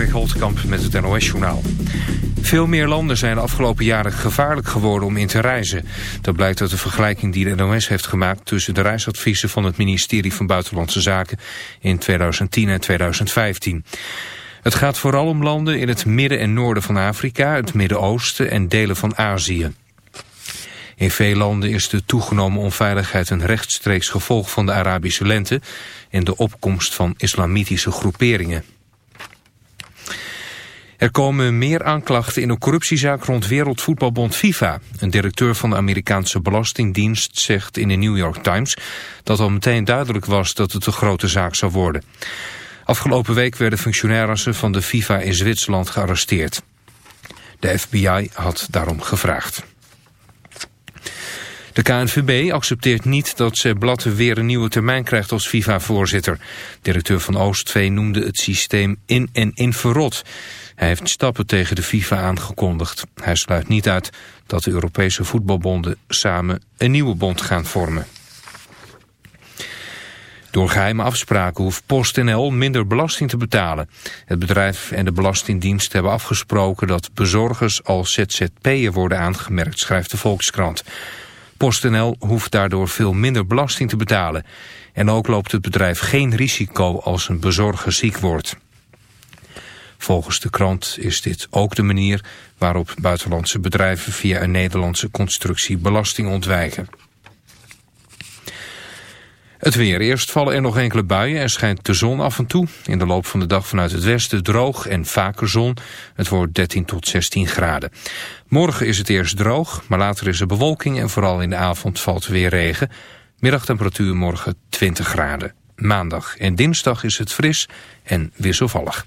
Patrick Holtkamp met het NOS-journaal. Veel meer landen zijn de afgelopen jaren gevaarlijk geworden om in te reizen. Dat blijkt uit de vergelijking die de NOS heeft gemaakt... tussen de reisadviezen van het ministerie van Buitenlandse Zaken... in 2010 en 2015. Het gaat vooral om landen in het midden en noorden van Afrika... het Midden-Oosten en delen van Azië. In veel landen is de toegenomen onveiligheid een rechtstreeks gevolg van de Arabische lente en de opkomst van islamitische groeperingen. Er komen meer aanklachten in een corruptiezaak rond Wereldvoetbalbond FIFA. Een directeur van de Amerikaanse Belastingdienst zegt in de New York Times... dat al meteen duidelijk was dat het een grote zaak zou worden. Afgelopen week werden functionarissen van de FIFA in Zwitserland gearresteerd. De FBI had daarom gevraagd. De KNVB accepteert niet dat Sepp Blatter weer een nieuwe termijn krijgt als FIFA-voorzitter. Directeur van Oostveen noemde het systeem in en in verrot. Hij heeft stappen tegen de FIFA aangekondigd. Hij sluit niet uit dat de Europese voetbalbonden samen een nieuwe bond gaan vormen. Door geheime afspraken hoeft PostNL minder belasting te betalen. Het bedrijf en de Belastingdienst hebben afgesproken dat bezorgers als ZZP'er worden aangemerkt, schrijft de Volkskrant. PostNL hoeft daardoor veel minder belasting te betalen. En ook loopt het bedrijf geen risico als een bezorger ziek wordt. Volgens de krant is dit ook de manier waarop buitenlandse bedrijven via een Nederlandse constructie belasting ontwijken. Het weer. Eerst vallen er nog enkele buien en schijnt de zon af en toe. In de loop van de dag vanuit het westen droog en vaker zon. Het wordt 13 tot 16 graden. Morgen is het eerst droog, maar later is er bewolking en vooral in de avond valt weer regen. Middagtemperatuur morgen 20 graden. Maandag en dinsdag is het fris en wisselvallig.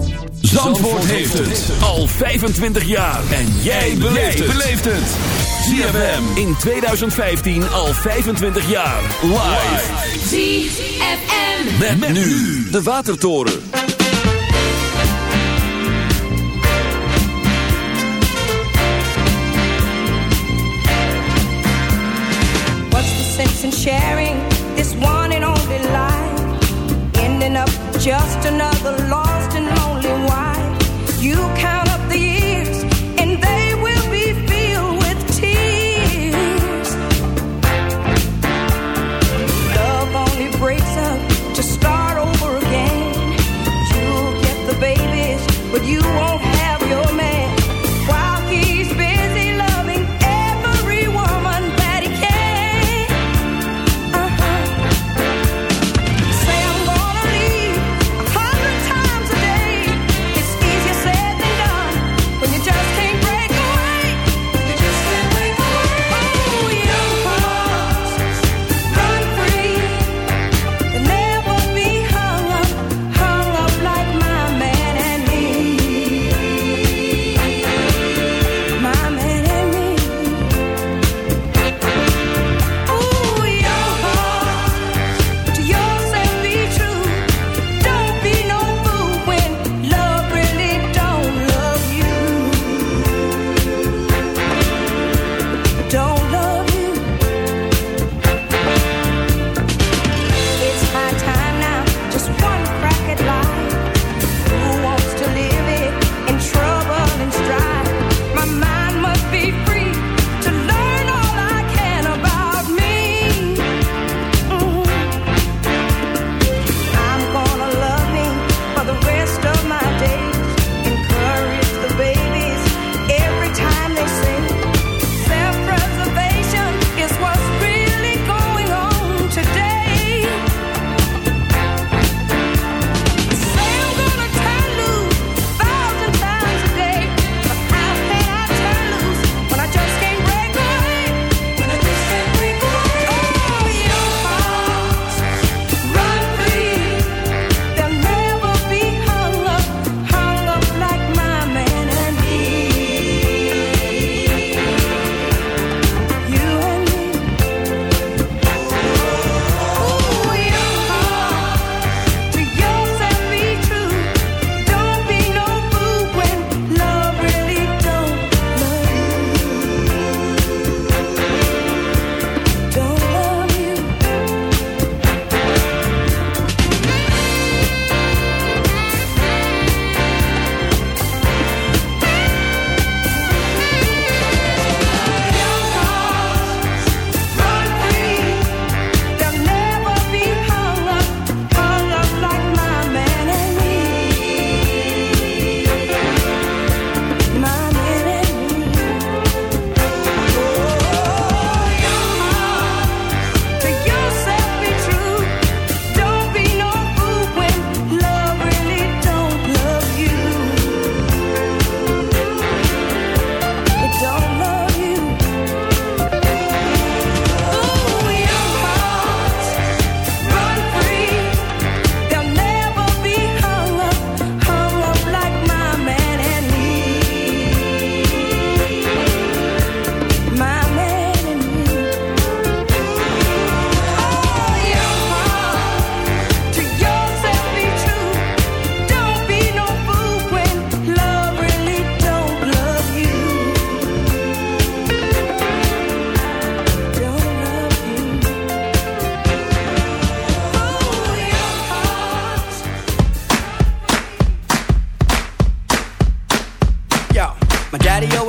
Zandvoort heeft het al 25 jaar. En jij beleeft het. ZFM in 2015 al 25 jaar. Live. ZFM. Met, met nu de Watertoren. What's the sense in sharing this one and only life? Ending up just another wife. You can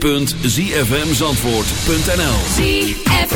www.zfmzandvoort.nl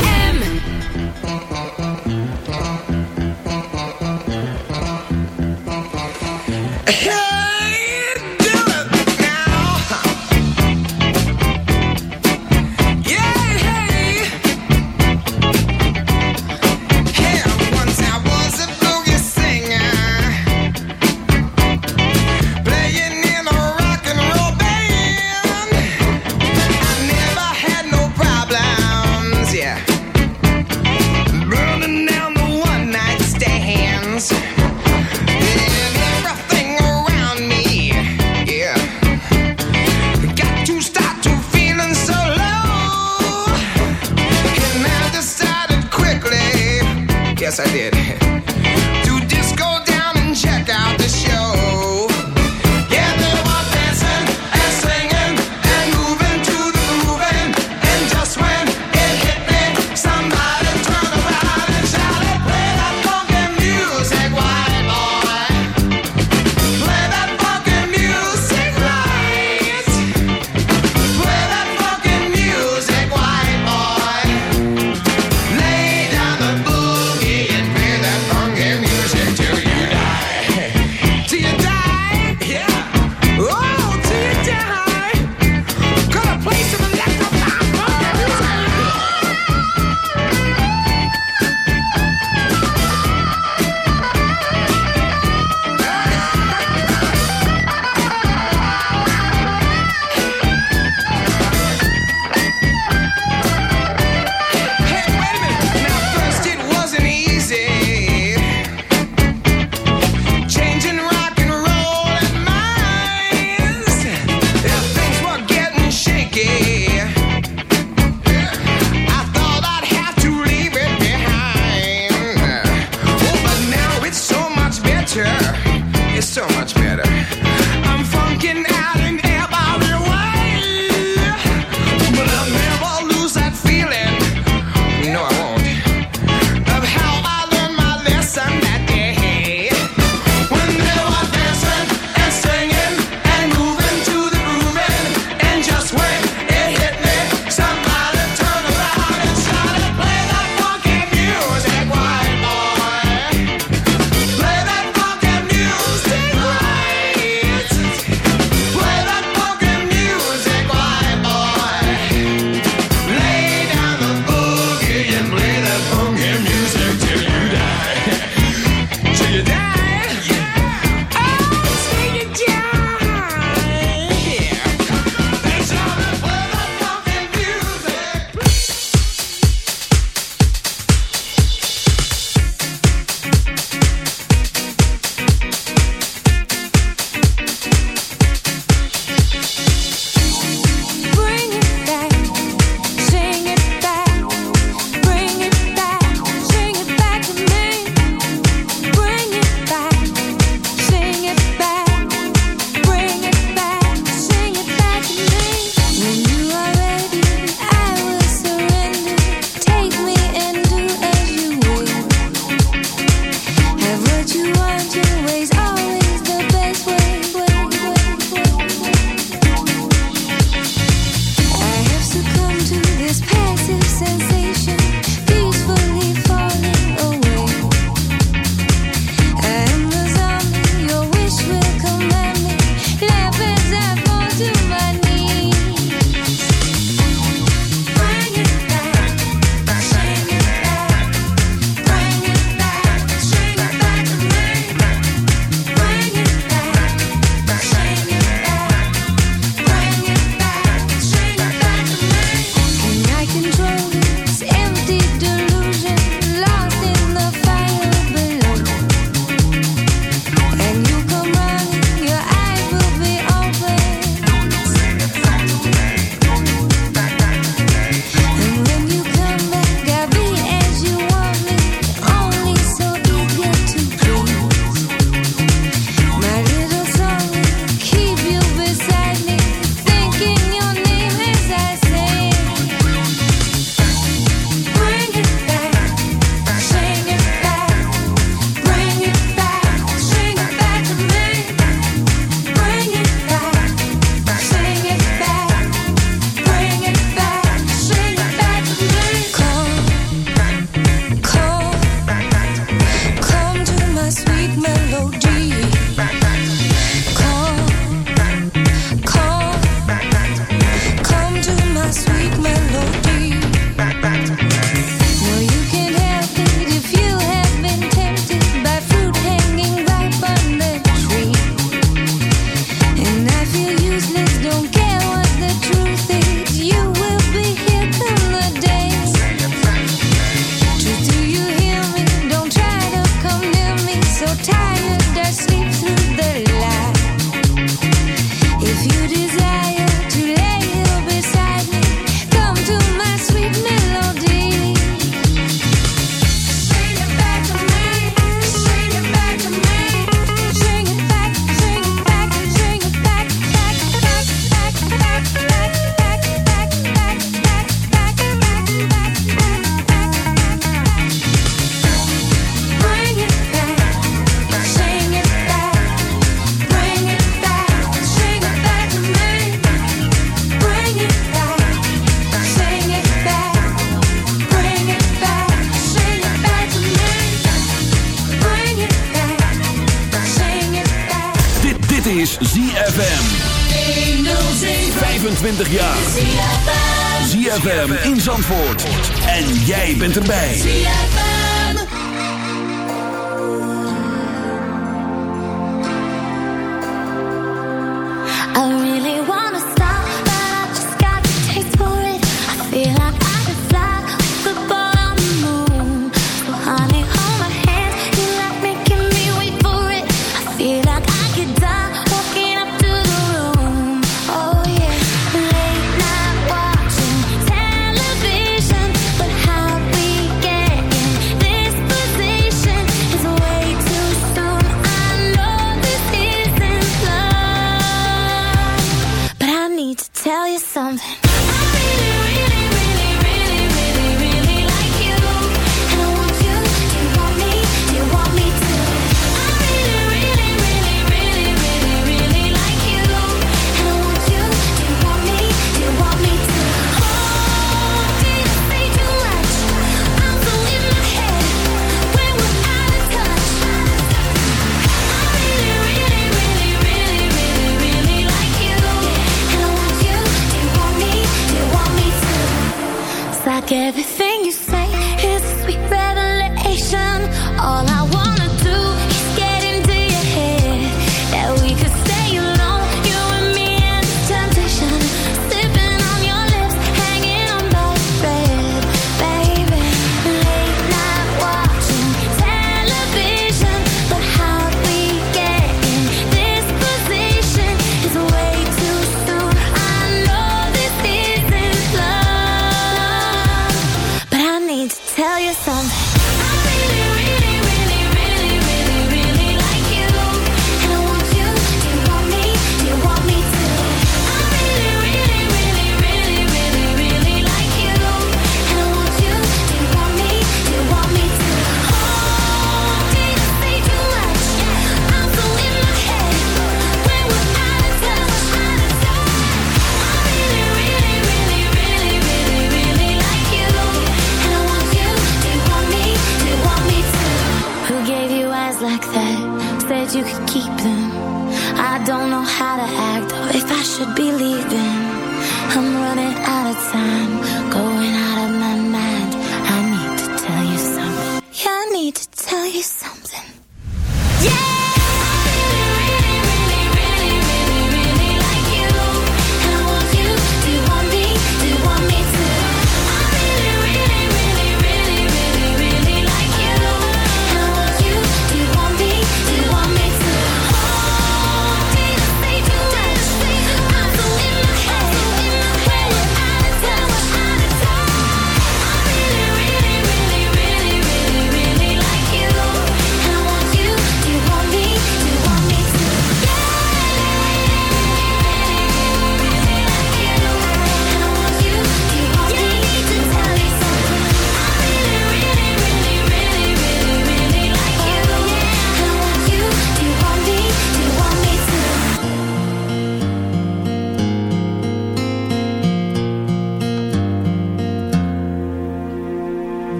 I really want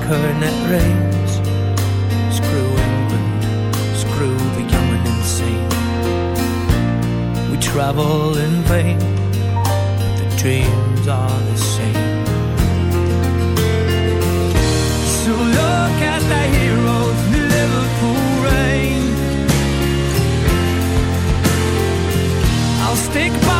liquor and it rains. Screw England, screw the young and insane. We travel in vain, but the dreams are the same. So look at the heroes in the Liverpool rain. I'll stick by.